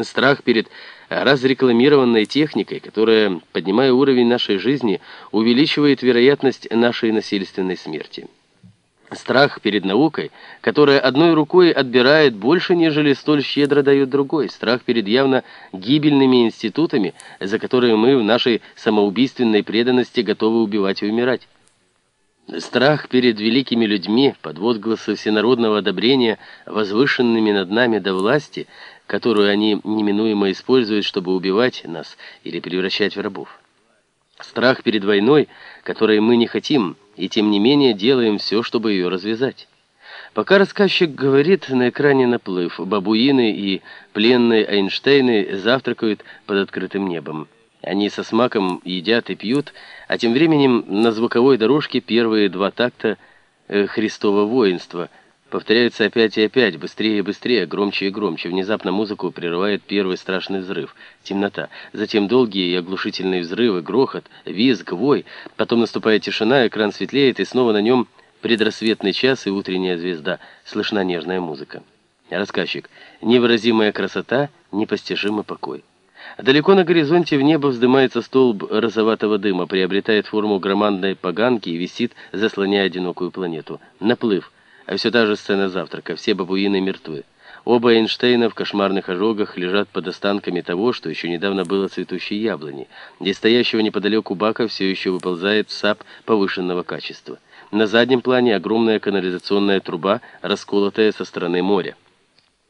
Страх перед разрекламированной техникой, которая, поднимая уровень нашей жизни, увеличивает вероятность нашей насильственной смерти. Страх перед наукой, которая одной рукой отбирает больше, нежели столь щедро дает другой. Страх перед явно гибельными институтами, за которые мы в нашей самоубийственной преданности готовы убивать и умирать. Страх перед великими людьми, под возгласы всенародного одобрения, возвышенными над нами до власти, которую они неминуемо используют, чтобы убивать нас или превращать в рабов. Страх перед войной, которой мы не хотим, и тем не менее делаем все, чтобы ее развязать. Пока рассказчик говорит, на экране наплыв. Бабуины и пленные Эйнштейны завтракают под открытым небом. Они со смаком едят и пьют, а тем временем на звуковой дорожке первые два такта э, Христова воинства повторяются опять и опять, быстрее и быстрее, громче и громче. Внезапно музыку прерывает первый страшный взрыв. Темнота. Затем долгие и оглушительные взрывы, грохот, визг, вой. Потом наступает тишина, экран светлеет, и снова на нем предрассветный час и утренняя звезда. Слышна нежная музыка. Рассказчик. Невыразимая красота, непостижимый покой. Далеко на горизонте в небо вздымается столб розоватого дыма, приобретает форму громадной поганки и висит, заслоняя одинокую планету. Наплыв. А все та же сцена завтрака. Все бабуины мертвы. Оба Эйнштейна в кошмарных ожогах лежат под останками того, что еще недавно было цветущей яблони. Из стоящего неподалеку бака все еще выползает сап повышенного качества. На заднем плане огромная канализационная труба, расколотая со стороны моря.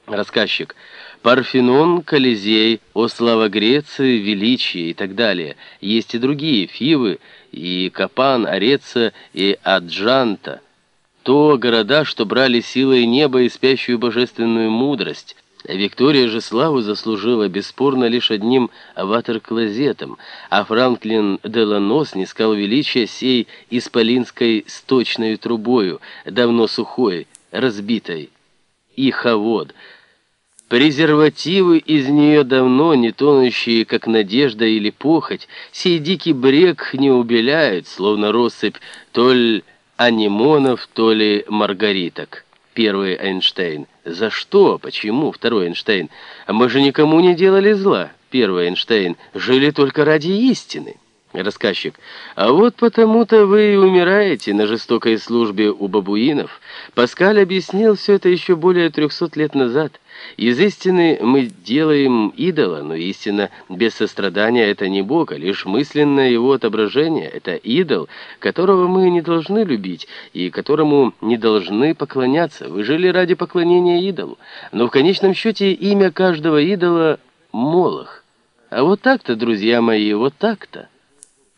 Рассказчик. Парфенон, Колизей, о слава Греции, величие и так далее. Есть и другие, Фивы, и Капан, Ореца и Аджанта. То города, что брали силой неба и спящую божественную мудрость. Виктория же славу заслужила бесспорно лишь одним ватер-клозетом, а Франклин Делано снискал величие сей исполинской сточной трубою, давно сухой, разбитой. Иховод — Презервативы из нее давно не тонущие, как надежда или похоть, сей дикий брег не убеляют, словно россыпь то ли анимонов, то ли маргариток. Первый Эйнштейн. За что? Почему? Второй Эйнштейн. А мы же никому не делали зла. Первый Эйнштейн. Жили только ради истины. Рассказчик. А вот потому-то вы и умираете на жестокой службе у бабуинов. Паскаль объяснил все это еще более трехсот лет назад. Из истины мы делаем идола, но истина без сострадания — это не Бог, а лишь мысленное его отображение. Это идол, которого мы не должны любить и которому не должны поклоняться. Вы жили ради поклонения идолу. Но в конечном счете имя каждого идола — Молох. А вот так-то, друзья мои, вот так-то.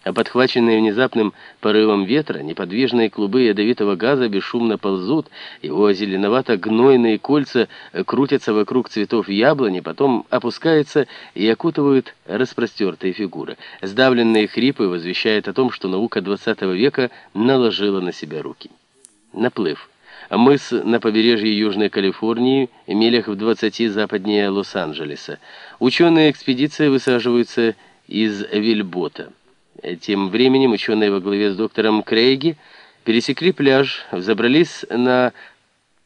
А подхваченные внезапным порывом ветра, неподвижные клубы ядовитого газа бесшумно ползут, его зеленовато-гнойные кольца крутятся вокруг цветов яблони, потом опускаются и окутывают распростертые фигуры. Сдавленные хрипы возвещают о том, что наука XX века наложила на себя руки. Наплыв. Мыс на побережье Южной Калифорнии, милях в 20 западнее Лос-Анджелеса. Ученые экспедиции высаживаются из Вильбота. Тем временем ученые во главе с доктором Крейги пересекли пляж, взобрались на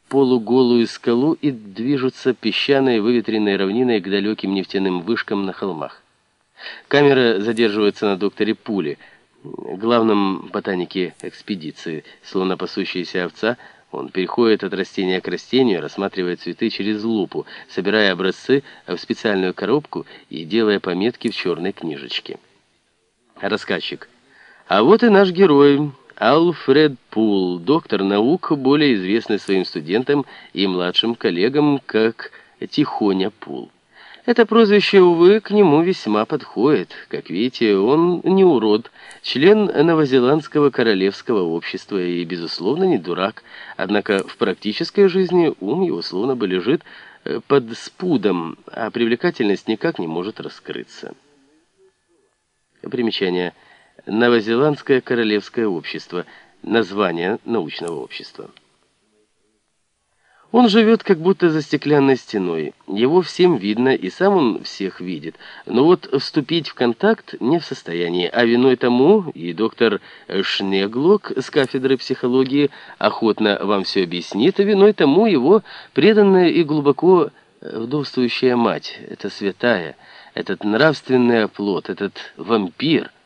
полуголую скалу и движутся песчаной выветренной равниной к далеким нефтяным вышкам на холмах. Камера задерживается на докторе Пуле, главном ботанике экспедиции, словно пасущаяся овца, он переходит от растения к растению, рассматривая цветы через лупу, собирая образцы в специальную коробку и делая пометки в черной книжечке. Рассказчик. А вот и наш герой, Алфред Пул, доктор наук, более известный своим студентам и младшим коллегам как Тихоня Пул. Это прозвище, увы, к нему весьма подходит. Как видите, он не урод, член Новозеландского королевского общества и, безусловно, не дурак. Однако в практической жизни ум его словно бы лежит э, под спудом, а привлекательность никак не может раскрыться. Примечание. Новозеландское королевское общество. Название научного общества. Он живет как будто за стеклянной стеной. Его всем видно, и сам он всех видит. Но вот вступить в контакт не в состоянии. А виной тому и доктор Шнеглок с кафедры психологии охотно вам все объяснит, а виной тому его преданное и глубоко Вдовствующая мать, эта святая, этот нравственный оплот, этот вампир —